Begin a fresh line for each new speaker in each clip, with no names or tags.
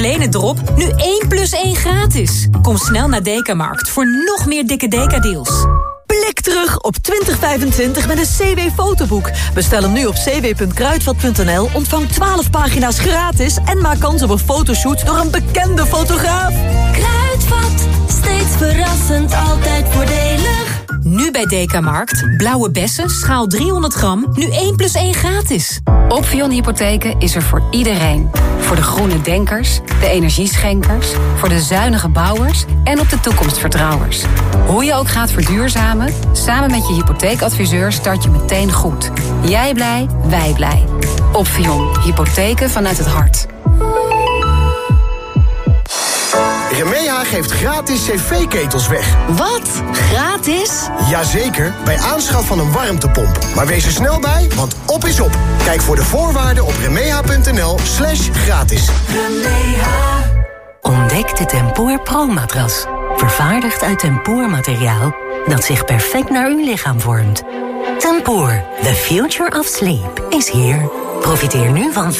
Kleine drop, nu 1 plus 1 gratis. Kom snel naar Dekamarkt voor nog meer dikke Deka-deals.
Blik terug op 2025 met een CW-fotoboek. Bestel hem nu op cw.kruidvat.nl, ontvang 12 pagina's gratis... en maak kans op een fotoshoot door een bekende fotograaf.
Kruidvat, steeds verrassend, altijd voordelig.
Nu bij Dekamarkt. Blauwe bessen, schaal 300 gram, nu 1 plus 1 gratis.
Opvion Hypotheken is er voor iedereen. Voor de groene denkers, de energieschenkers, voor de zuinige bouwers en op de toekomstvertrouwers. Hoe je ook gaat verduurzamen, samen met je hypotheekadviseur start je meteen goed. Jij blij, wij blij. Opvion, hypotheken vanuit het hart.
Remeha geeft gratis cv-ketels weg.
Wat? Gratis?
Jazeker, bij aanschaf van een warmtepomp. Maar wees er snel bij, want op is op. Kijk voor de voorwaarden op remeha.nl slash gratis.
Remeha.
Ontdek de Tempoor Pro-matras. Vervaardigd uit tempoormateriaal dat zich perfect naar uw lichaam vormt. Tempoor, the future of sleep, is here. Profiteer nu van 15%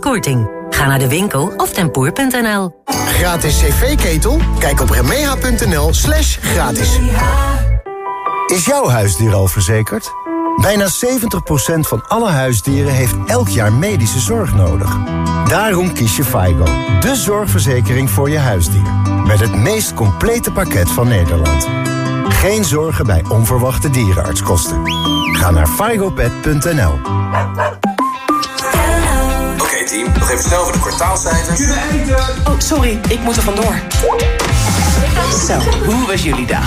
korting. Ga naar de winkel of tempoor.nl.
Gratis cv-ketel? Kijk op remeha.nl slash gratis.
Is jouw huisdier al verzekerd? Bijna 70% van alle huisdieren heeft elk jaar medische zorg nodig. Daarom kies je FIGO, de zorgverzekering voor je huisdier. Met het meest complete pakket van Nederland. Geen zorgen bij onverwachte dierenartskosten. Ga naar figopet.nl.
Team, nog even snel voor de kwartaalcijfers.
Oh, sorry, ik moet er vandoor. Zo, hoe was jullie dag?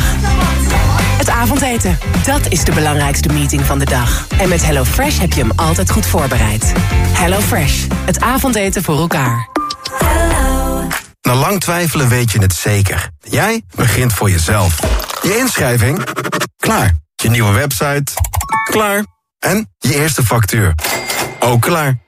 Het avondeten, dat is de belangrijkste meeting van de dag. En met HelloFresh heb je hem altijd goed voorbereid. HelloFresh, het avondeten voor elkaar.
Na lang twijfelen weet je het zeker. Jij begint voor jezelf. Je inschrijving? Klaar. Je nieuwe website? Klaar. En je eerste factuur? Ook klaar.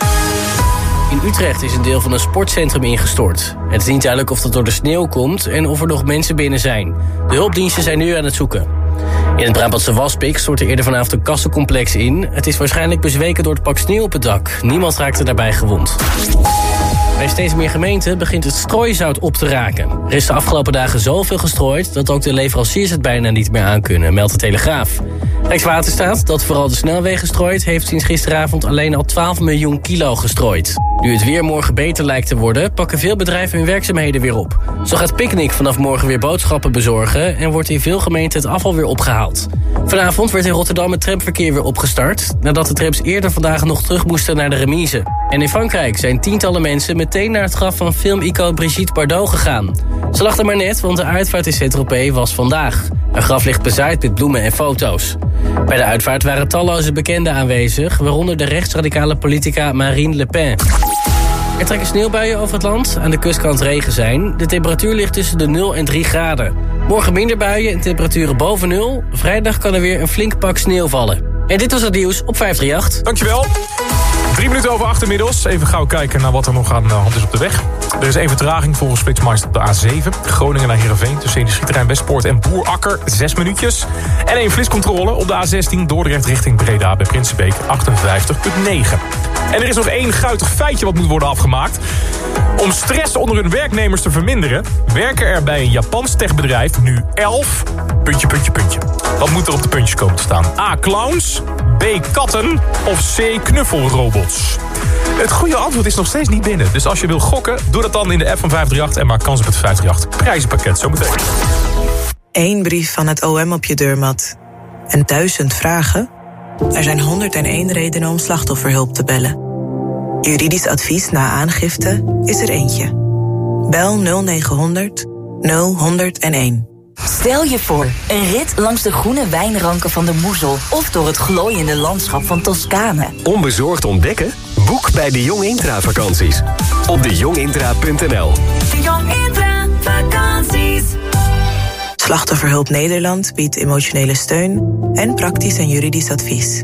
In Utrecht is een deel van een sportcentrum ingestort. Het is niet duidelijk of dat door de sneeuw komt en of er nog mensen binnen zijn. De hulpdiensten zijn nu aan het zoeken. In het Brabantse Waspik stortte eerder vanavond een kassencomplex in. Het is waarschijnlijk bezweken door het pak sneeuw op het dak. Niemand raakte daarbij gewond. Bij steeds meer gemeenten begint het strooizout op te raken. Er is de afgelopen dagen zoveel gestrooid... dat ook de leveranciers het bijna niet meer aankunnen, meldt de Telegraaf. Rijkswaterstaat, dat vooral de snelwegen strooit... heeft sinds gisteravond alleen al 12 miljoen kilo gestrooid. Nu het weer morgen beter lijkt te worden... pakken veel bedrijven hun werkzaamheden weer op. Zo gaat Picnic vanaf morgen weer boodschappen bezorgen... en wordt in veel gemeenten het afval weer opgehaald. Vanavond werd in Rotterdam het tramverkeer weer opgestart... nadat de trams eerder vandaag nog terug moesten naar de remise. En in Frankrijk zijn tientallen mensen meteen naar het graf van filmicoon Brigitte Bardot gegaan. Ze lachten maar net, want de uitvaart in Saint-Tropez was vandaag. Een graf ligt bezaaid met bloemen en foto's. Bij de uitvaart waren talloze bekenden aanwezig... waaronder de rechtsradicale politica Marine Le Pen. Er trekken sneeuwbuien over het land, aan de kustkant regen zijn. De temperatuur ligt tussen de 0 en 3 graden. Morgen minder buien en temperaturen boven 0. Vrijdag kan er weer een flink pak sneeuw vallen. En dit was het nieuws op 538.
Dankjewel. Drie minuten over acht inmiddels. Even gauw kijken naar wat er nog aan de hand is op de weg. Er is één vertraging volgens Flitsmeister op de A7. Groningen naar Heerenveen tussen Industrieterrein Westpoort en Boerakker. Zes minuutjes. En één flitscontrole op de A16 Dordrecht richting Breda bij Prinsenbeek 58,9. En er is nog één guitig feitje wat moet worden afgemaakt. Om stress onder hun werknemers te verminderen... werken er bij een Japans techbedrijf nu 11... puntje, puntje, puntje. Wat moet er op de puntjes komen te staan? A. Clowns. B. Katten. Of C. Knuffelrobots. Het goede antwoord is nog steeds niet binnen. Dus als je wil gokken, doe dat dan in de app van 538... en maak kans op het 538 prijzenpakket zometeen.
Eén brief van het OM op je deurmat. En duizend vragen? Er zijn 101 redenen om slachtofferhulp te bellen. Juridisch advies na aangifte is er eentje. Bel 0900 0101.
Stel je voor, een rit langs de groene wijnranken van de Moezel... of door het glooiende landschap van Toscane.
Onbezorgd ontdekken? Boek bij de Jong Intra vakanties. Op dejongintra.nl
De Jong Intra vakanties.
Slachtofferhulp Nederland biedt emotionele steun... en praktisch en juridisch advies.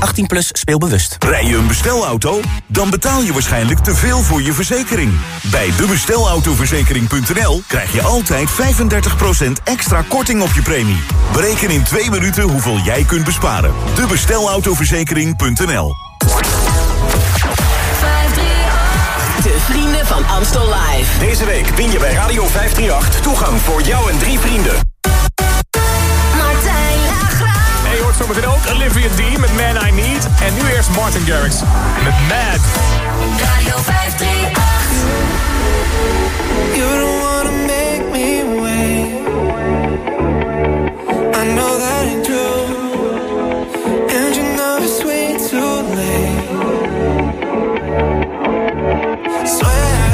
18 plus speelbewust.
Rij je een bestelauto? Dan betaal je waarschijnlijk te veel voor je verzekering. Bij debestelautoverzekering.nl krijg je altijd 35% extra korting op je premie. Bereken in twee minuten hoeveel jij kunt besparen. Debestelautoverzekering.nl
de vrienden van Amstel Live.
Deze week win je bij Radio 538 toegang voor jou en drie vrienden.
Zometeen ook Olivia D. met Man I Need. En nu eerst Martin Garrix met Mad.
Radio 538.
You don't wanna make me wait. I know that ain't true. And you know it's way too late. Swear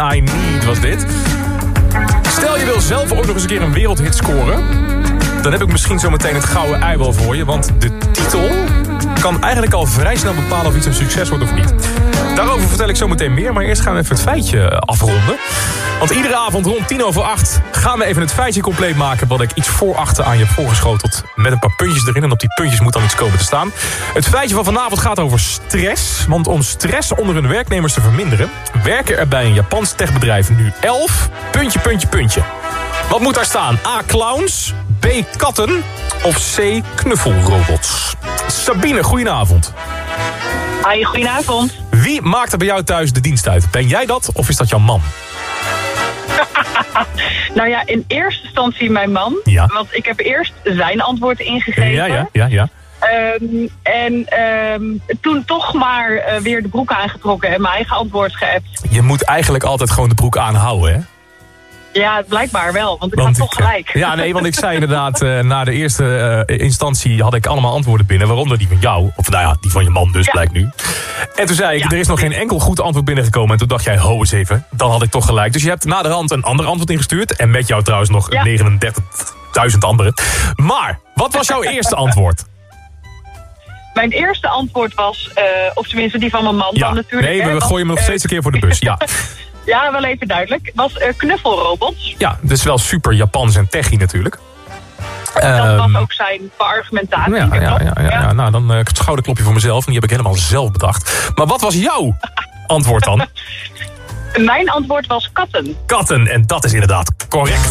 538.
Man, I Need
was dit. Stel je wil zelf ook nog eens een keer een wereldhit scoren... dan heb ik misschien zo meteen het gouden ei wel voor je. Want de titel kan eigenlijk al vrij snel bepalen of iets een succes wordt of niet. Daarover vertel ik zo meteen meer, maar eerst gaan we even het feitje afronden. Want iedere avond rond tien over acht gaan we even het feitje compleet maken... wat ik iets voor achter aan je heb voorgeschoteld met een paar puntjes erin. En op die puntjes moet dan iets komen te staan. Het feitje van vanavond gaat over stress. Want om stress onder hun werknemers te verminderen... werken er bij een Japans techbedrijf nu 11... puntje, puntje, puntje. Wat moet daar staan? A. Clowns, B. Katten of C. Knuffelrobots? Sabine, goedenavond.
Hoi, goedenavond.
Wie maakt er bij jou thuis de dienst uit? Ben jij dat of is dat jouw man?
Nou ja, in eerste instantie mijn man.
Ja.
Want ik heb eerst zijn antwoord ingegeven.
Ja, ja, ja, ja.
Ehm, en ehm, toen toch maar eh, weer de broek aangetrokken en mijn eigen antwoord geappt.
Je moet eigenlijk altijd gewoon de broek aanhouden, hè?
Ja, blijkbaar wel, want ik
Want
had toch
eh,
gelijk.
Ja, nee, want ik zei inderdaad, eh, na de eerste eh, instantie had ik allemaal antwoorden binnen. Waaronder die van jou. Of nou ja, die van je man dus, blijkt nu. En toen zei ik, er is nog geen enkel goed antwoord binnengekomen. En toen dacht jij, ho eens even, dan had ik toch gelijk. Dus je hebt na de hand een ander antwoord ingestuurd. En met jou trouwens nog 39.000 andere. Maar, wat was jouw eerste antwoord?
Mijn eerste antwoord was, of tenminste die van mijn man dan natuurlijk.
nee, we
was,
gooien hem nog steeds een keer voor de bus. Ja,
Ja, wel even duidelijk. Was eh, knuffelrobots.
ja dus wel super Japans en techie natuurlijk.
Dat
Ehm,
was ook zijn beargumentatie.
Ja, ja, ja, ja, ja. Nou, dan uh, het schouderklopje voor mezelf. En die heb ik helemaal zelf bedacht. Maar wat was jouw antwoord dan?
Mijn antwoord was katten.
Katten. En dat is inderdaad correct.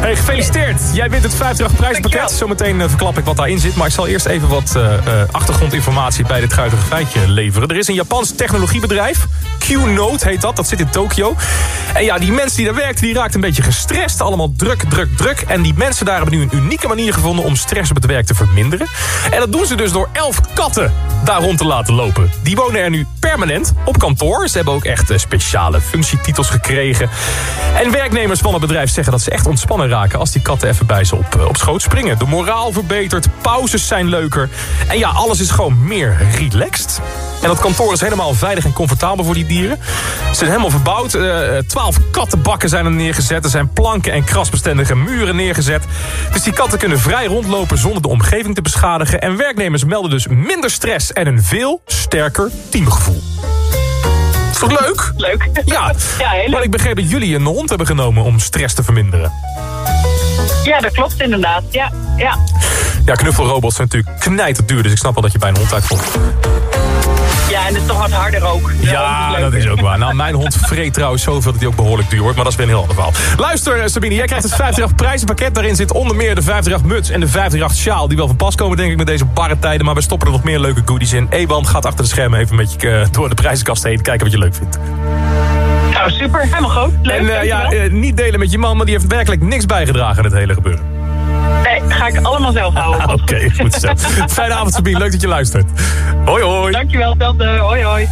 Hey, gefeliciteerd. Jij wint het 50 prijzenpakket. Zometeen uh, verklap ik wat daarin zit. Maar ik zal eerst even wat uh, achtergrondinformatie bij dit guitige feitje leveren. Er is een Japans technologiebedrijf. Q-Note heet dat. Dat zit in Tokio. En ja, die mensen die daar werkten, die raakten een beetje gestrest. Allemaal druk, druk, druk. En die mensen daar hebben nu een unieke manier gevonden om stress op het werk te verminderen. En dat doen ze dus door elf katten daar rond te laten lopen. Die wonen er nu permanent op kantoor. Ze hebben ook echt speciale functietitels gekregen. En werknemers van het bedrijf zeggen dat ze echt ontspannen raken... als die katten even bij ze op, op schoot springen. De moraal verbetert, pauzes zijn leuker. En ja, alles is gewoon meer relaxed. En dat kantoor is helemaal veilig en comfortabel voor die Ze zijn helemaal verbouwd. Twaalf kattenbakken zijn er neergezet. Er zijn planken en krasbestendige muren neergezet. Dus die katten kunnen vrij rondlopen zonder de omgeving te beschadigen. En werknemers melden dus minder stress en een veel sterker teamgevoel. Is toch leuk?
Leuk.
Ja,
ja heel
maar ik begreep dat jullie een hond hebben genomen om stress te verminderen.
Ja, dat klopt inderdaad. Ja, ja.
Ja, knuffelrobots zijn natuurlijk knijterduur, dus ik snap wel dat je bij een hond uitkomt.
En het is toch wat harder ook.
Ja, dat is ook waar. Nou, mijn hond vreet trouwens zoveel dat hij ook behoorlijk duur wordt. Maar dat is weer een heel ander verhaal. Luister, Sabine, jij krijgt het 58 prijzenpakket. Daarin zit onder meer de 58 muts en de 58 sjaal. Die wel van pas komen, denk ik, met deze barre tijden. Maar we stoppen er nog meer leuke goodies in. Ewan gaat achter de schermen even met je uh, door de prijzenkast heen. Kijken wat je leuk vindt.
Nou, super. Helemaal goed. Leuk,
en uh, ja, uh, niet delen met je man, maar die heeft werkelijk niks bijgedragen aan het hele gebeuren.
Ga ik allemaal zelf houden.
Oké, okay, goed zo. Fijne avond, Sabine. Leuk dat je luistert. Hoi, hoi.
Dankjewel, Telde. Hoi, hoi.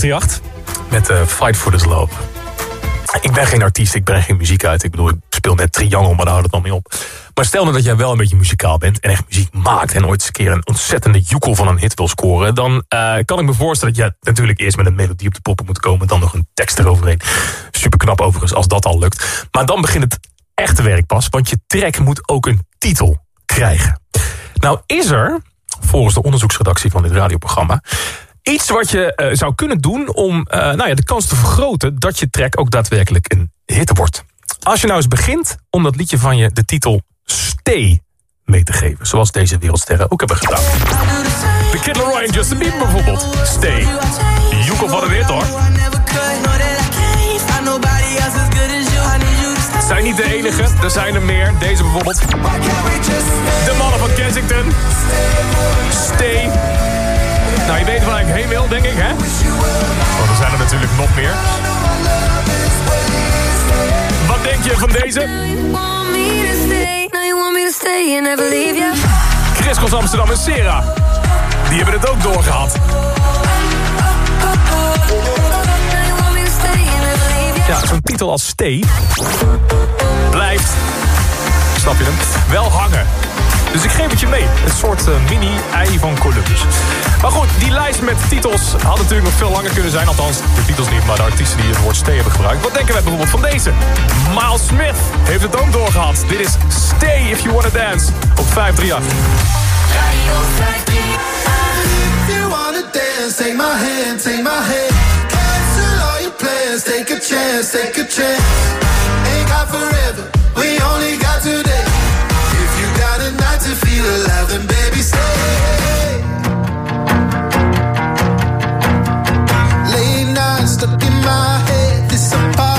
538.
Met eh, Fight for This Love. Ik ben geen artiest, ik breng geen muziek uit. Ik bedoel, ik speel net triangel, maar daar houdt het dan mee op. Maar stel nou dat jij wel een beetje muzikaal bent... en echt muziek maakt en ooit eens een keer een ontzettende joekel van een hit wil scoren... dan eh, kan ik me voorstellen dat je natuurlijk eerst met een melodie op de poppen moet komen... dan nog een tekst eroverheen. Super knap overigens, als dat al lukt. Maar dan begint het echte werk pas, want je track moet ook een titel krijgen. Nou is er, volgens de onderzoeksredactie van dit radioprogramma... Iets wat je eh, zou kunnen doen om eh, nou ja, de kans te vergroten... dat je track ook daadwerkelijk een hit wordt. Als je nou eens begint om dat liedje van je de titel Stay mee te geven. Zoals deze wereldsterren ook hebben gedaan. De Kid Laroi en Justin Bieber bijvoorbeeld. Stay. Joekel van de Weert hoor. Zijn niet de enige, er zijn er meer. Deze bijvoorbeeld. De mannen van Kensington. Stay. Nou, je weet waar ik heen wil, denk ik, hè? Want er zijn er natuurlijk nog meer. Wat denk je van deze? Chris Cross Amsterdam en Sera. Die hebben het ook doorgehad. Ja, zo'n titel als Stay blijft snap je hem? Wel hangen. Mee. Een soort eh, mini-ei van Columbus. Maar goed, die lijst met titels had natuurlijk nog veel langer kunnen zijn. Althans, de titels niet, maar de artiesten die het woord stay hebben gebruikt. Wat denken wij bijvoorbeeld van deze? Miles Smith heeft het ook doorgehad. Dit is Stay If You Wanna Dance op 538.
If you wanna dance, take my hand, take my hand. Cancel all your plans, take a chance, take a chance. Ain't got forever, we only got today. A night to feel alive, then baby. Late nights stuck in my head, this apartment's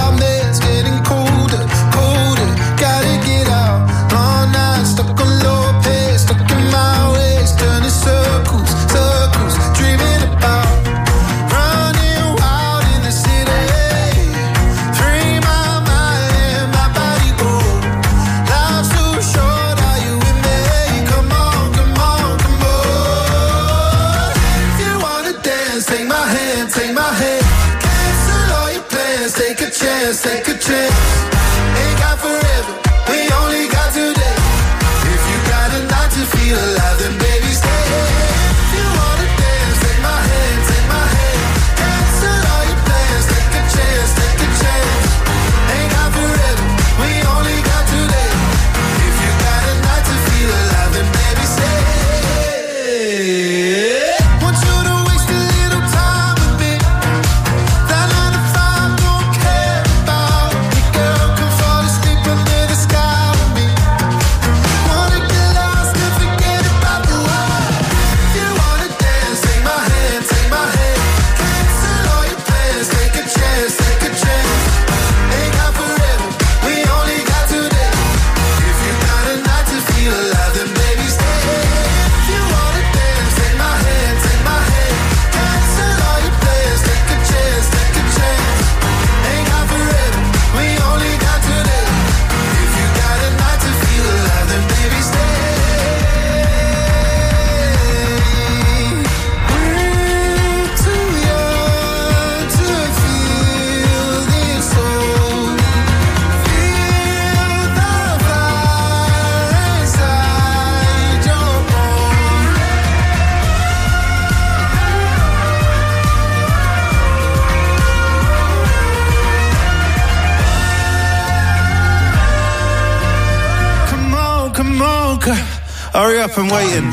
from waiting.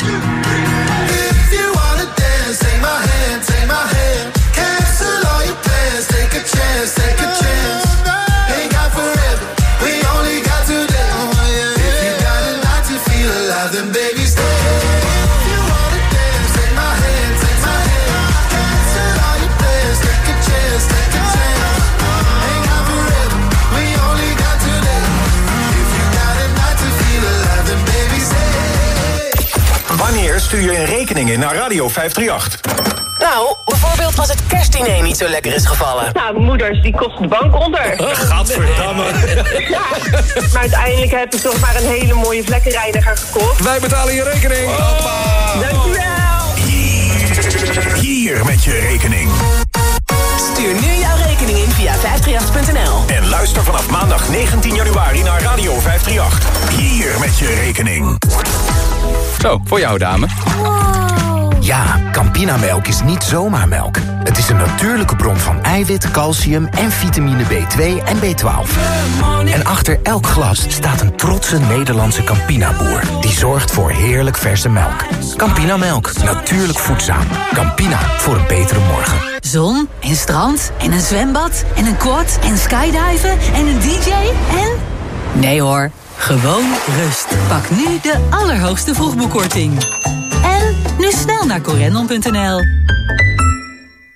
538?
Nou, bijvoorbeeld als het kerstdiner niet zo lekker is gevallen.
Nou, moeders, die kost de bank onder.
Gadverdamme.
Ja, maar uiteindelijk heb ik toch maar een hele mooie vlekkenreiniger gekocht.
Wij betalen je rekening.
Dankjewel.
Hier met je rekening.
Stuur nu jouw rekening in via 538.nl.
En luister vanaf maandag 19 januari naar Radio 538. Hier met je rekening.
Zo, voor jou dame.
Ja, Campinamelk is niet zomaar melk. Het is een natuurlijke bron van eiwit, calcium en vitamine B2 en B12. En achter elk glas staat een trotse Nederlandse Campina-boer... die zorgt voor heerlijk verse melk. Campinamelk, natuurlijk voedzaam. Campina, voor een betere morgen.
Zon en strand en een zwembad en een quad en skydiven en een dj en... Nee hoor, gewoon rust. Pak nu de allerhoogste vroegboekkorting. Nu snel naar corendon.nl.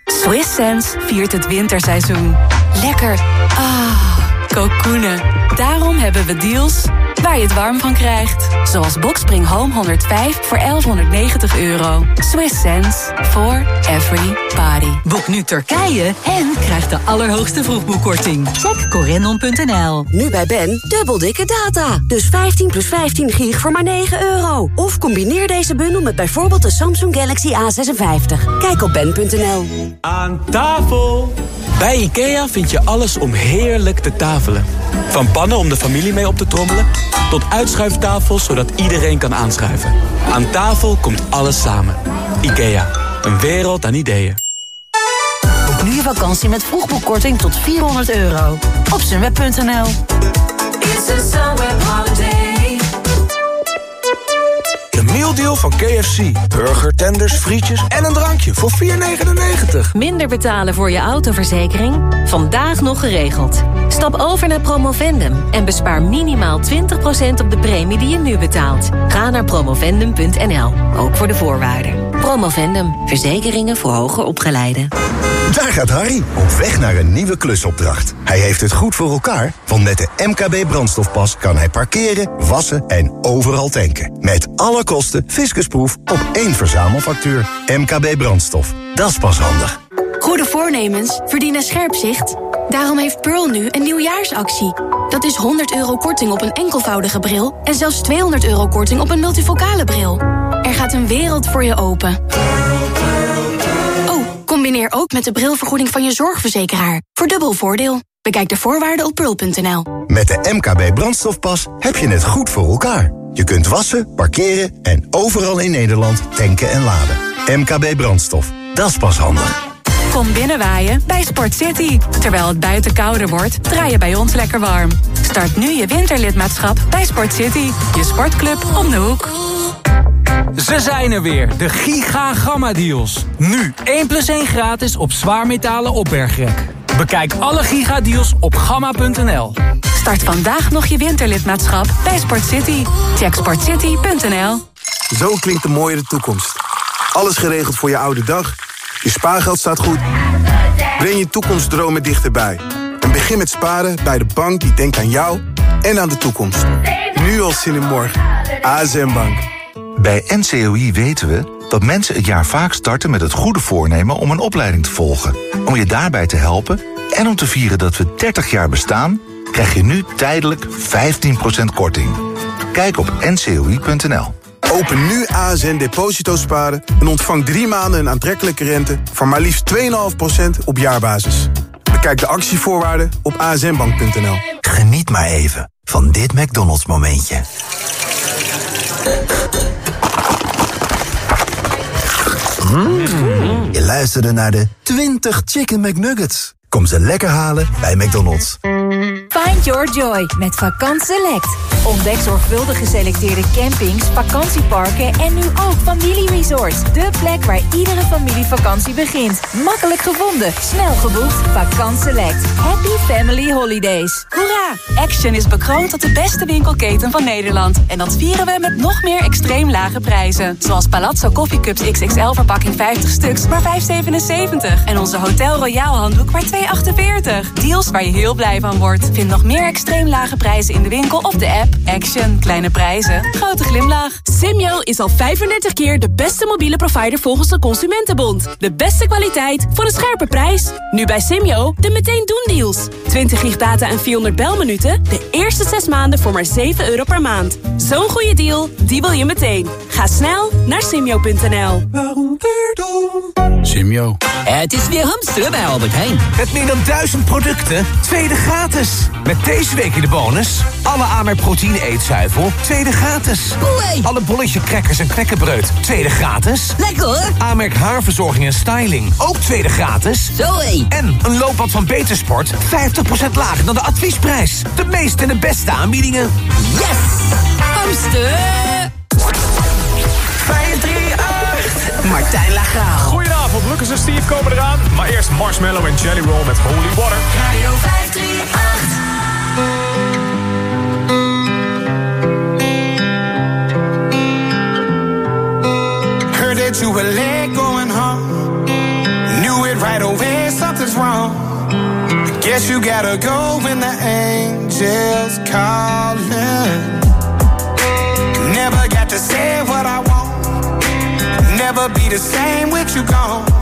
Swiss Sense viert het winterseizoen. Lekker. Ah, kokoenen. Daarom hebben we deals waar je het warm van krijgt. Zoals Boxspring Home 105 voor 1190 euro. Swiss Sense for every body.
Boek nu Turkije en krijg de allerhoogste vroegboekkorting. Check corendon.nl.
Nu bij Ben, dubbel dikke data. Dus 15 plus 15 gig voor maar 9 euro. Of combineer deze bundel met bijvoorbeeld de Samsung Galaxy A56. Kijk op ben.nl.
Aan tafel.
Bij IKEA vind je alles om heerlijk te tafelen. Van pannen om de familie mee op te trommelen... tot uitschuiftafels zodat iedereen kan aanschuiven. Aan tafel komt alles samen. IKEA, een wereld aan ideeën.
Boek nu je vakantie met vroegboekkorting tot 400 euro. Op sunweb.nl
De mealdeal van KFC. Burger, tenders, frietjes en een drankje voor 4,99.
Minder betalen voor je autoverzekering? Vandaag nog geregeld. Stap over naar Promovendum en bespaar minimaal 20% op de premie die je nu betaalt. Ga naar promovendum.nl, ook voor de voorwaarden. Promovendum, verzekeringen voor hoger opgeleiden.
Daar gaat Harry, op weg naar een nieuwe klusopdracht. Hij heeft het goed voor elkaar, want met de MKB brandstofpas kan hij parkeren, wassen en overal tanken. Met alle kosten fiscusproef op één verzamelfactuur. MKB brandstof, dat is pas handig.
Goede voornemens verdienen scherp zicht. Daarom heeft Pearl nu een nieuwjaarsactie. Dat is 100 euro korting op een enkelvoudige bril... en zelfs 200 euro korting op een multifocale bril. Er gaat een wereld voor je open. Oh, combineer ook met de brilvergoeding van je zorgverzekeraar. Voor dubbel voordeel. Bekijk de voorwaarden op pearl.nl.
Met de MKB brandstofpas heb je het goed voor elkaar. Je kunt wassen, parkeren en overal in Nederland tanken en laden. MKB brandstof, dat is pas handig.
Kom binnenwaaien bij Sport City. Terwijl het buiten kouder wordt, draai je bij ons lekker warm. Start nu je winterlidmaatschap bij Sport City. Je sportclub om de hoek.
Ze zijn er weer, de Giga Gamma Deals. Nu 1 plus 1 gratis op zwaarmetalen opbergrek. Bekijk alle Giga Deals op gamma.nl.
Start vandaag nog je winterlidmaatschap bij Sport City. Check sportcity.nl.
Zo klinkt de mooiere toekomst. Alles geregeld voor je oude dag. Je spaargeld staat goed. Breng je toekomstdromen dichterbij. En begin met sparen bij de bank die denkt aan jou en aan de toekomst. Nu al zin in morgen. ASM Bank.
Bij NCOI weten we dat mensen het jaar vaak starten met het goede voornemen om een opleiding te volgen. Om je daarbij te helpen en om te vieren dat we 30 jaar bestaan, krijg je nu tijdelijk 15% korting. Kijk op ncoi.nl.
Open nu ASN Deposito Sparen en ontvang drie maanden een aantrekkelijke rente van maar liefst 2,5% op jaarbasis. Bekijk de actievoorwaarden op asnbank.nl.
Geniet maar even van dit McDonald's momentje. Mm. Je luisterde naar de 20 Chicken McNuggets. Kom ze lekker halen bij McDonald's.
Find your joy met Vakant Select. Ontdek zorgvuldig geselecteerde campings, vakantieparken en nu ook familieresorts. De plek waar iedere familievakantie begint. Makkelijk gevonden, snel geboekt. Vakant Select. Happy Family Holidays.
Hoera! Action is bekroond tot de beste winkelketen van Nederland. En dat vieren we met nog meer extreem lage prijzen. Zoals Palazzo Coffee Cups XXL verpakking 50 stuks, maar 5,77. En onze Hotel Royal handdoek maar 2,48. Deals waar je heel blij van wordt. Vind nog meer extreem lage prijzen in de winkel of de app. Action. Kleine prijzen. Grote glimlach.
Simyo is al 35 keer de beste mobiele provider volgens de Consumentenbond. De beste kwaliteit voor een scherpe prijs. Nu bij Simyo de meteen doen deals. 20 gig data en 400 belminuten. De eerste 6 maanden voor maar 7 euro per maand. Zo'n goede deal, die wil je meteen. Ga snel naar simyo.nl.
Simyo.
Het is weer hamsteren bij Albert Heijn.
Meer dan duizend producten, tweede gratis. Met deze week in de bonus... alle Amerk proteïne eetzuivel, tweede gratis. Alle bolletje crackers en knekkenbreud, tweede gratis.
Lekker hoor.
Amerk haarverzorging en styling, ook tweede gratis.
Zoé.
En een loopbad van Betersport, 50% lager dan de adviesprijs. De meeste en de beste aanbiedingen.
Yes! Hamster!
538. Martijn Lagraal.
Goedenavond, Lucas en Steve komen eraan. Maar eerst Marshmallow en Jelly Roll met Holy Water.
Radio 538.
Heard that you were late going home. Knew it right away, something's wrong. Guess you gotta go when the angels calling. Never got to say what I want. Never be the same with you gone.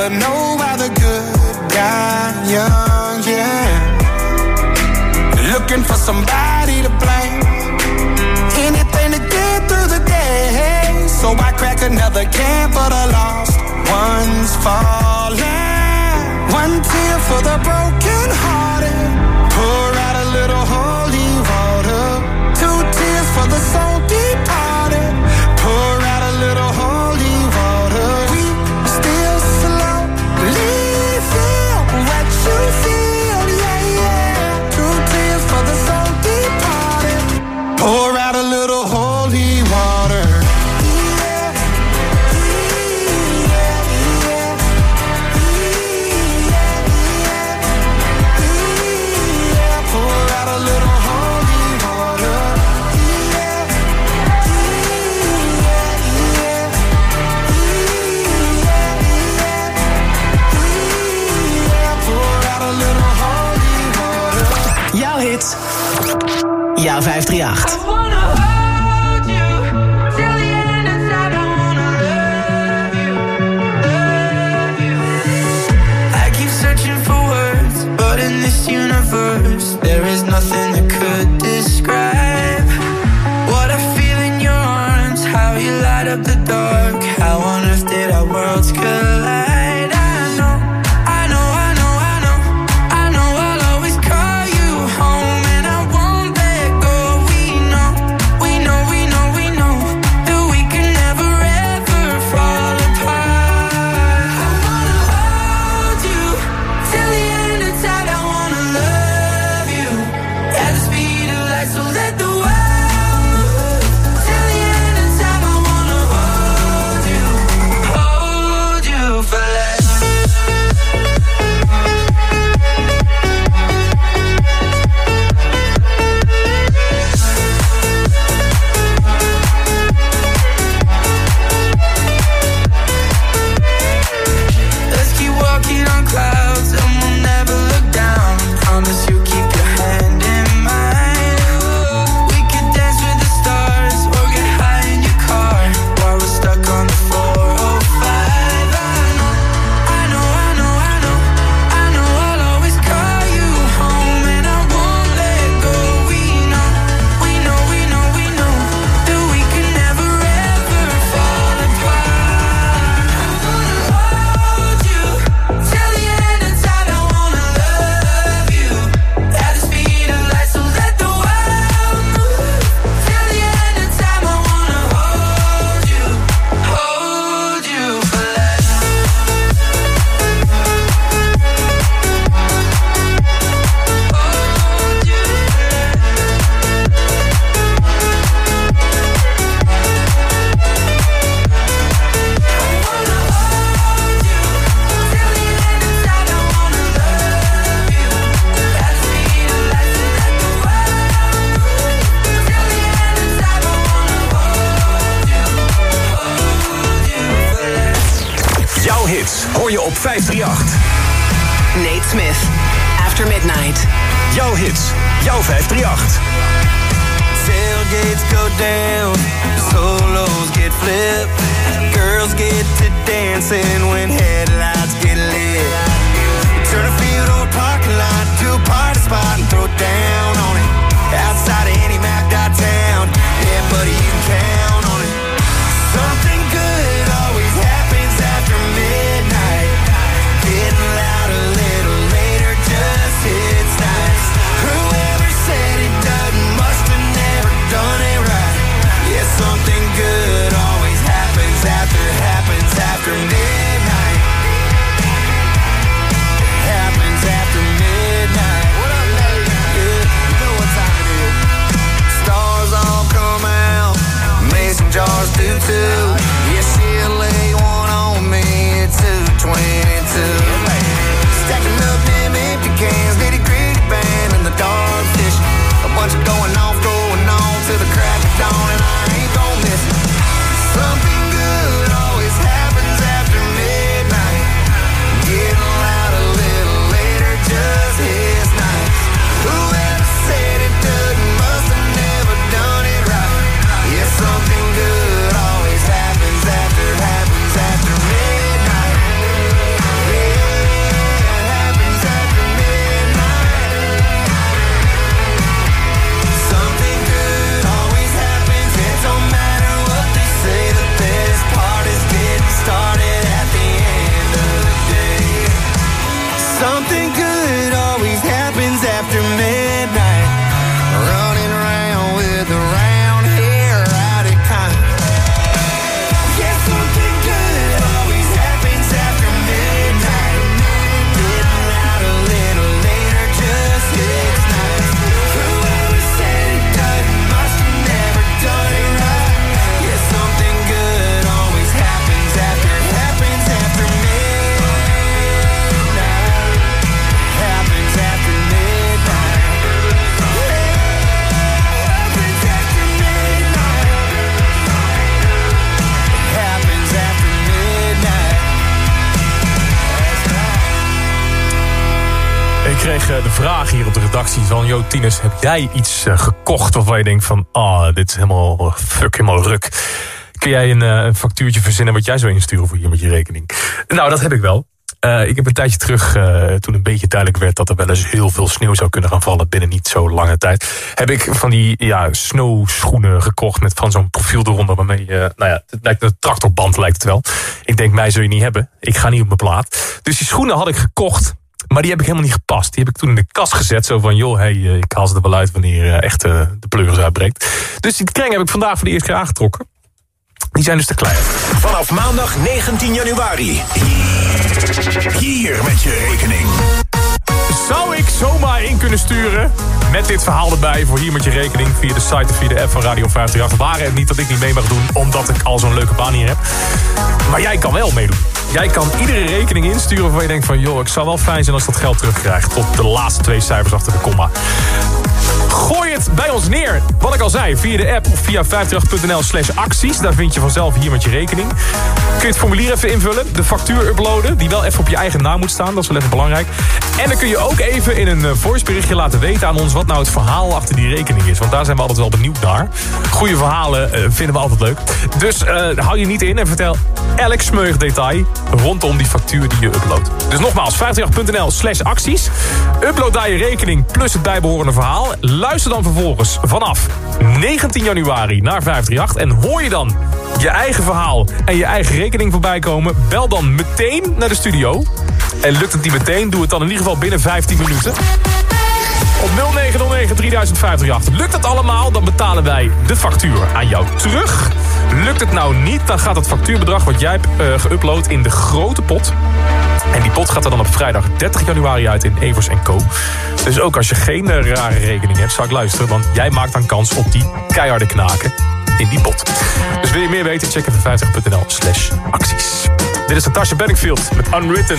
but no other good got young, yeah. Looking for somebody to blame. Anything to get through the day. So I crack another can for the lost ones falling. One tear for the broken
heart. 538.
Jo, Tinus, heb jij iets eh, gekocht waarvan je denkt van... ah, dit is helemaal uh, fuck, helemaal ruk. Kun jij een, eh, een factuurtje verzinnen wat jij zou insturen voor hier met je rekening? Nou, dat heb ik wel. Eh, ik heb een tijdje terug, eh, toen een beetje duidelijk werd... dat er wel eens heel veel sneeuw zou kunnen gaan vallen binnen niet zo lange tijd... heb ik van die ja, snowschoenen gekocht met van zo'n profiel eronder... waarmee, eh, nou ja, het lijkt een tractorband lijkt het wel. Ik denk, mij zul je niet hebben. Ik ga niet op mijn plaat. Dus die schoenen had ik gekocht... Maar die heb ik helemaal niet gepast. Die heb ik toen in de kast gezet. Zo van, joh, hey, eh, ik haal ze er wel uit wanneer eh, echt eh, de pleuris uitbreekt. Dus die kring heb ik vandaag voor de eerste keer aangetrokken. Die zijn dus te klein.
Vanaf maandag 19 januari. Hier met je rekening.
Zou ik zomaar in kunnen sturen met dit verhaal erbij... voor hier met je rekening via de site of via de app van Radio 538. Waren het niet dat ik niet mee mag doen, omdat ik al zo'n leuke baan hier heb. Maar jij kan wel meedoen. Jij kan iedere rekening insturen waarvan je denkt van... joh, ik zou wel fijn zijn als dat geld terugkrijgt. Tot de laatste twee cijfers achter de komma. Gooi het bij ons neer. Wat ik al zei, via de app of via 538.nl slash acties. Daar vind je vanzelf hier met je rekening. Kun je het formulier even invullen. De factuur uploaden. Die wel even op je eigen naam moet staan. Dat is wel even belangrijk. En dan kun je ook even in een eh, voiceberichtje laten weten aan ons... wat nou het verhaal achter die rekening is. Want daar zijn we altijd wel benieuwd naar. Goede verhalen eh, vinden we altijd leuk. Dus eh, hou je niet in en vertel elk smeuig detail... rondom die factuur die je uploadt. Dus nogmaals, 538.nl slash acties. Upload daar je rekening plus het bijbehorende verhaal. Luister dan vervolgens vanaf 19 januari naar 538... en hoor je dan je eigen verhaal en je eigen rekening voorbij komen... bel dan meteen naar de studio. En lukt het niet meteen, doe het dan in ieder geval binnen 15 minuten. Op 0909 3058. Lukt het allemaal, dan betalen wij de factuur aan jou terug. Lukt het nou niet, dan gaat het factuurbedrag wat jij hebt uh, geüpload in de grote pot. En die pot gaat er dan op vrijdag 30 januari uit in Evers Co. Dus ook als je geen uh, rare rekening hebt, zou ik luisteren. Want jij maakt dan kans op die keiharde knaken in die pot. Dus wil je meer weten, check even 50.nl slash acties. Dit is Natasha Bedingfield met Unwritten.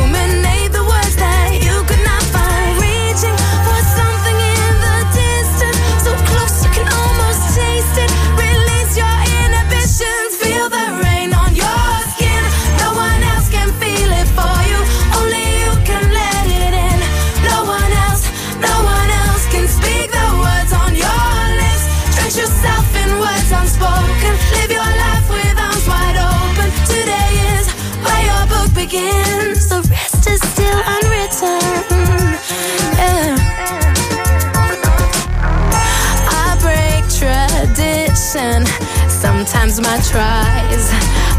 Sometimes my tries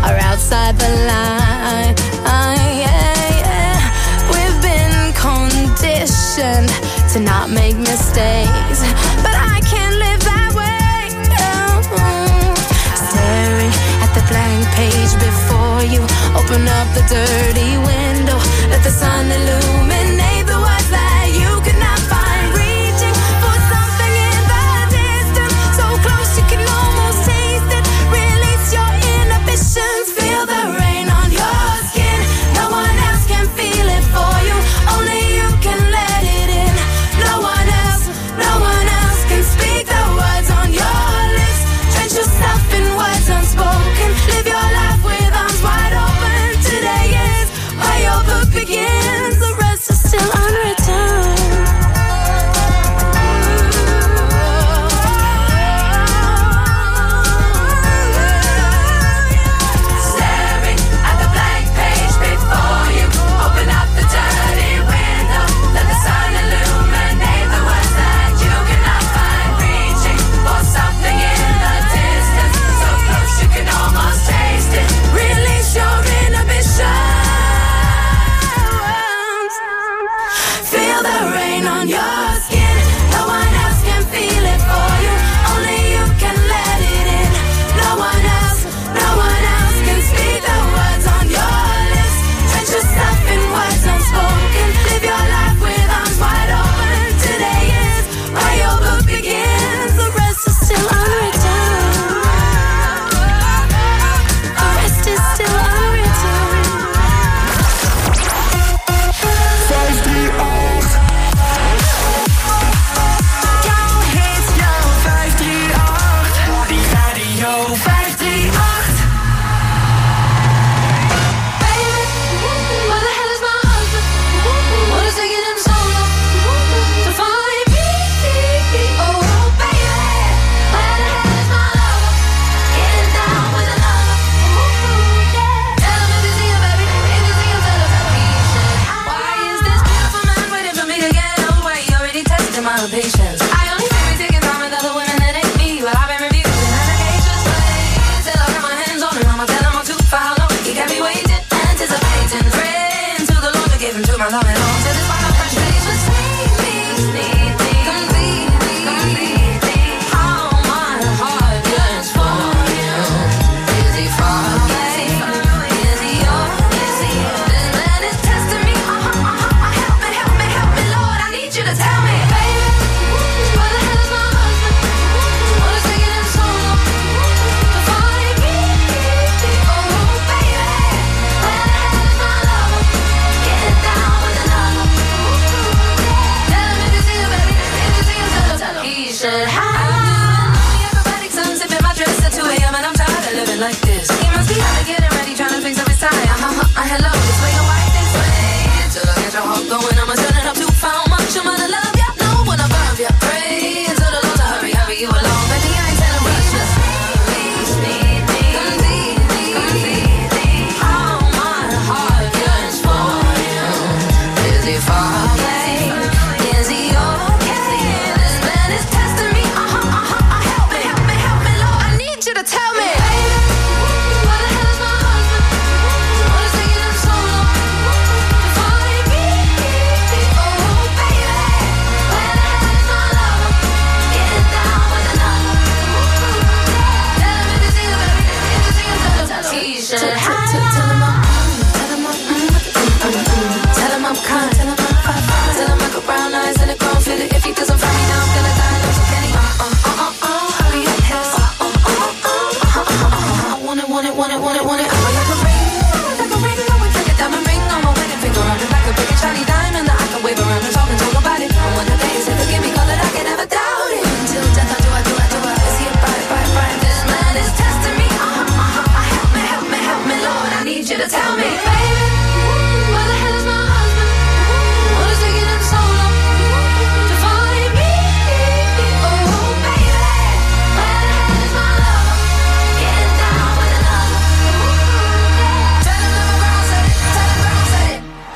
are outside the line. Ah, yeah, yeah. We've been conditioned to not make mistakes, but I can't live that way. No. Staring at the blank page before you, open up the dirty window, let the sun illuminate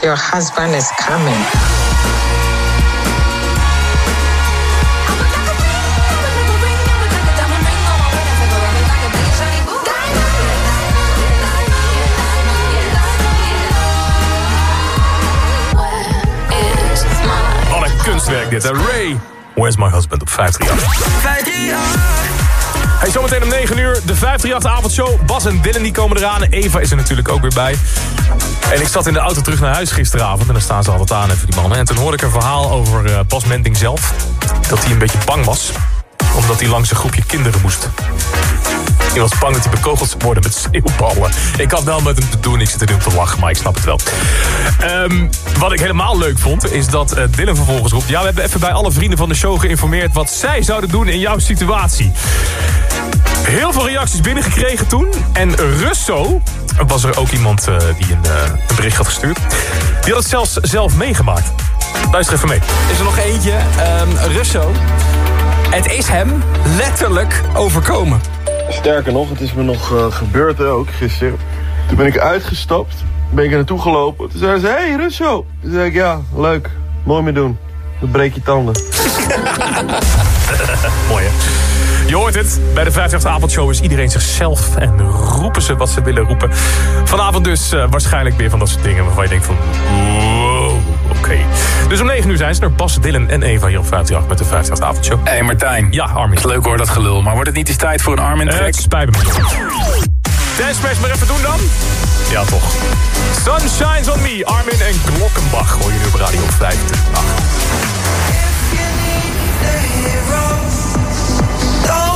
Your husband is coming.
Kunstwerk dit? Ray. Where's my husband op 538. Hey, zometeen om 9 uur de 538 avondshow. Bas en Dylan die komen eraan. Eva is er natuurlijk ook weer bij. En ik zat in de auto terug naar huis gisteravond. En dan staan ze altijd aan even die mannen. En toen hoorde ik een verhaal over eh, Bas Menting zelf. Dat hij een beetje bang was. Omdat hij langs een groepje kinderen moest. Hij was bang dat hij bekogeld zou worden met sneeuwballen. Ik had wel met hem te doen, ik zit er nu te lachen, maar ik snap het wel. Ehm, wat ik helemaal leuk vond, is dat eh, Dylan vervolgens roept... ja, we hebben even bij alle vrienden van de show geïnformeerd... wat zij zouden doen in jouw situatie. Heel veel reacties binnengekregen toen. En Russo, was er ook iemand eh, die een, eh, een bericht had gestuurd... die had het zelfs zelf meegemaakt. Luister even mee.
Is er nog eentje, ehm, Russo. Het is hem letterlijk overkomen.
Sterker nog, het is me nog eh, gebeurd ook gisteren. Toen ben ik uitgestapt, ben ik er naartoe gelopen. Toen zei ze, hey Russo. Toen zei ik, ja, leuk, mooi mee doen. Dan breek je tanden.
Mooi hè? Je hoort het, bij de 50 avondshow is iedereen zichzelf en roepen ze wat ze willen roepen. Vanavond dus eh, waarschijnlijk weer van dat soort dingen waarvan je denkt van... Wow, oké. Dus om 9 uur zijn ze er Bas, Dylan en Eva hier op 58 met de 50 avondshow.
Hé hey Martijn.
Ja, Armin.
Leuk hoor, dat gelul. Maar wordt het niet eens tijd voor een Armin
Eh,
track?
het spijt me. Maar even doen dan? Ja, toch. Sun Shines On Me, Armin en Glockenbach. Hoor je nu op Radio 50.
Don't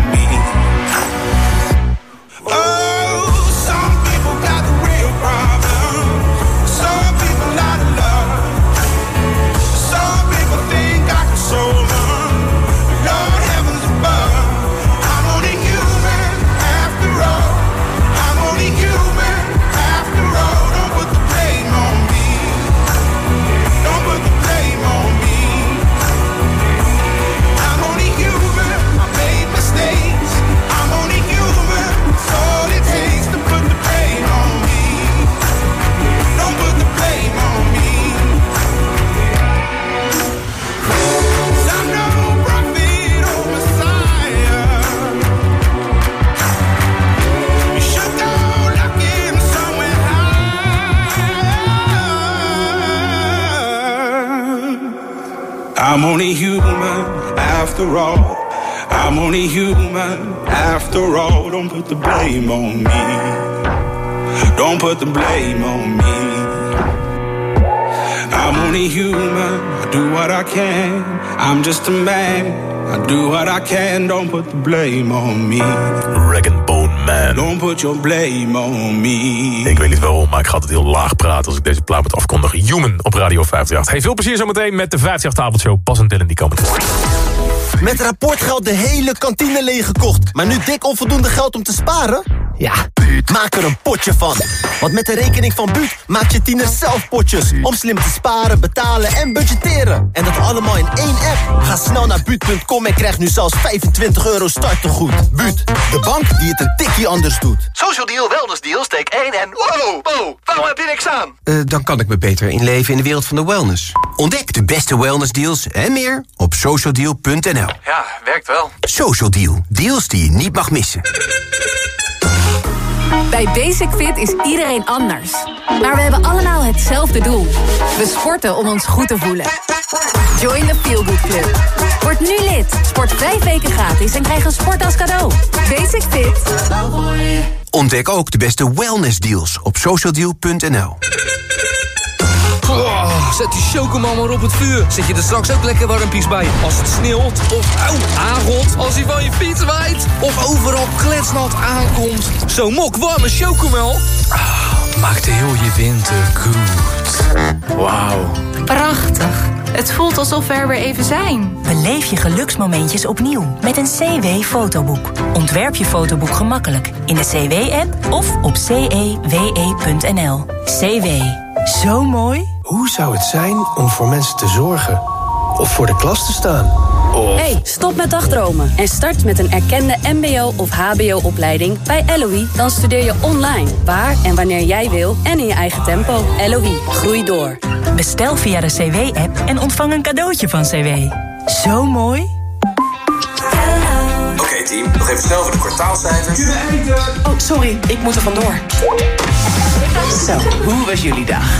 After all. I'm only human after all. Don't put the blame on me. Don't put the blame on me. I'm only human. I do what I can. I'm just a man. I do what I can. Don't put the blame on me.
Rag and Bone Man.
Don't put your blame on me.
Ik weet niet waarom, maar ik ga altijd heel laag praten als ik deze plaat moet afkondigen. Human op Radio 538. Hey, veel plezier zometeen met de 538-avondshow. Bas en Dylan die komen.
Met rapportgeld de hele kantine leeggekocht. Maar nu dik onvoldoende geld om te sparen? Ja, maak er een potje van. Want met de rekening van Buut maak je tieners zelf potjes. Om slim te sparen, betalen en budgetteren. En dat allemaal in één app. Ga snel naar Buut.com en krijg nu zelfs 25 euro startegoed. Buut, de bank die het een tikje anders doet.
Social Deal, Wellness Deal, steek 1 en... Wow, wow, waarom heb je niks aan?
Eh, dan kan ik me beter inleven in de wereld van de wellness.
Ontdek de beste wellnessdeals en meer op socialdeal.nl.
Ja, werkt wel.
Social Deal, deals die je niet mag missen.
Bij Basic Fit is iedereen anders. Maar we hebben allemaal hetzelfde doel. We sporten om ons goed te voelen. Join the Feel Good Club. Word nu lid. Sport vijf weken gratis en krijg een sport als cadeau. Basic Fit.
Ontdek ook de beste wellnessdeals op socialdeal.nl.
Oh, zet die chocomel maar op het vuur. Zet je er straks ook lekker warmpies bij. Als het sneeuwt of auw, aangot. Als hij van je fiets waait. Of overal kletsnat aankomt. Zo'n mok warme chocomel. Ah, maakt heel je winter goed. Wauw.
Prachtig. Het voelt alsof we er weer even zijn.
Beleef je geluksmomentjes opnieuw met een CW-fotoboek. Ontwerp je fotoboek gemakkelijk in de CW-app of op cewe.nl. CW. Zo mooi.
Hoe zou het zijn om voor mensen te zorgen? Of voor de klas te staan? Of...
Hey, stop met dagdromen en start met een erkende mbo- of hbo-opleiding bij LOE. Dan studeer je online, waar en wanneer jij wil en in je eigen tempo. LOE, groei door.
Bestel via de CW-app en ontvang een cadeautje van CW. Zo mooi.
Oké team, nog even snel voor de kwartaalcijfers.
Oh, sorry, ik moet er vandoor. Zo, hoe was jullie dag?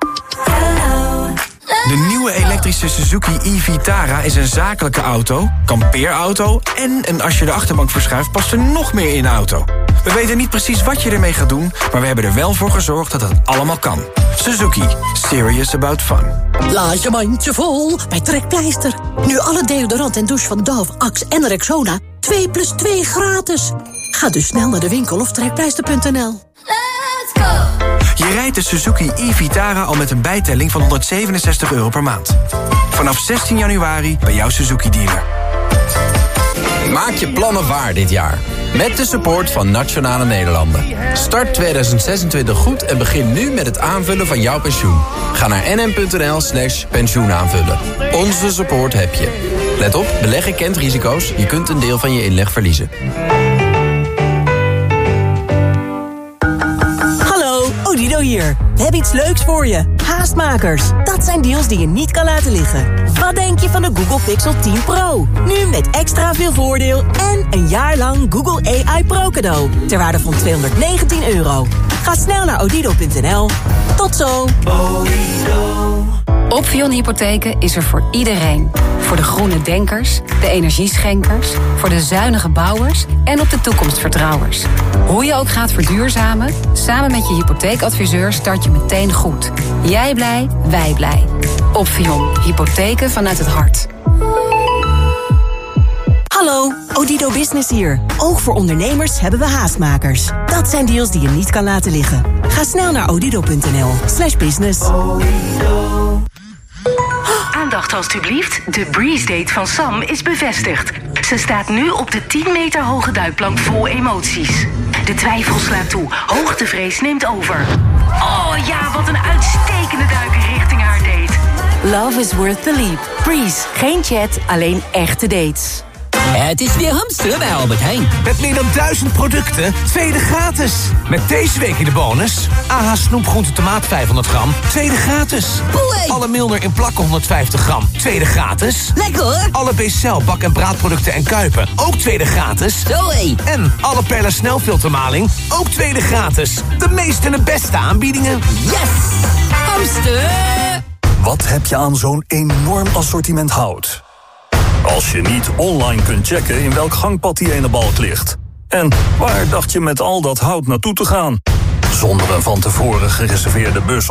De nieuwe elektrische Suzuki e-Vitara is een zakelijke auto, kampeerauto... en een als je de achterbank verschuift past er nog meer in de auto. We weten niet precies wat je ermee gaat doen... maar we hebben er wel voor gezorgd dat het allemaal kan. Suzuki. Serious about fun.
Laat je mandje vol bij Trekpleister. Nu alle deodorant en douche van Dove, Axe en Rexona 2 plus 2 gratis. Ga dus snel naar de winkel of trekpleister.nl.
Je rijdt de Suzuki e-Vitara al met een bijtelling van 167 euro per maand. Vanaf 16 januari bij jouw Suzuki-dealer.
Maak je plannen waar dit jaar. Met de support van Nationale Nederlanden. Start 2026 goed en begin nu met het aanvullen van jouw pensioen. Ga naar nm.nl slash pensioenaanvullen. Onze support heb je. Let op, beleggen kent risico's. Je kunt een deel van je inleg verliezen.
Hier. We hebben iets leuks voor je. Haastmakers. Dat zijn deals die je niet kan laten liggen. Wat denk je van de Google Pixel 10 Pro? Nu met extra veel voordeel en een jaar lang Google AI Pro cadeau. Ter waarde van 219 euro. Ga snel naar odido.nl. Tot zo.
Opvion Hypotheken is er voor iedereen. Voor de groene denkers, de energieschenkers, voor de zuinige bouwers en op de toekomstvertrouwers. Hoe je ook gaat verduurzamen, samen met je hypotheekadviseur start je meteen goed. Jij blij, wij blij. Opvion Hypotheken vanuit het hart.
Hallo, Odido Business hier. Ook voor ondernemers hebben we haastmakers. Dat zijn deals die je niet kan laten liggen. Ga snel naar odido.nl slash business.
Aandacht alstublieft. De Breeze Date van Sam is bevestigd. Ze staat nu op de 10 meter hoge duikplank vol emoties. De twijfel slaat toe. Hoogtevrees neemt over. Oh ja, wat een uitstekende duik richting haar date.
Love is worth the leap. Breeze, geen chat, alleen echte dates.
Het is weer hamsteren bij Albert Heijn.
Met meer dan duizend producten, tweede gratis. Met deze week in de bonus... AH snoepgroente tomaat 500 gram, tweede gratis. Alle Milner in plakken 150 gram, tweede gratis.
Lekker hoor.
Alle Bcel bak- en braadproducten en kuipen, ook tweede gratis.
Zoé.
En alle Perla snelfiltermaling, ook tweede gratis. De meeste en de beste aanbiedingen.
Yes! Hamster!
Wat heb je aan zo'n enorm assortiment hout? Als je niet online kunt checken in welk gangpad die ene balk ligt. En waar dacht je met al dat hout naartoe te gaan? Zonder een van tevoren gereserveerde bus of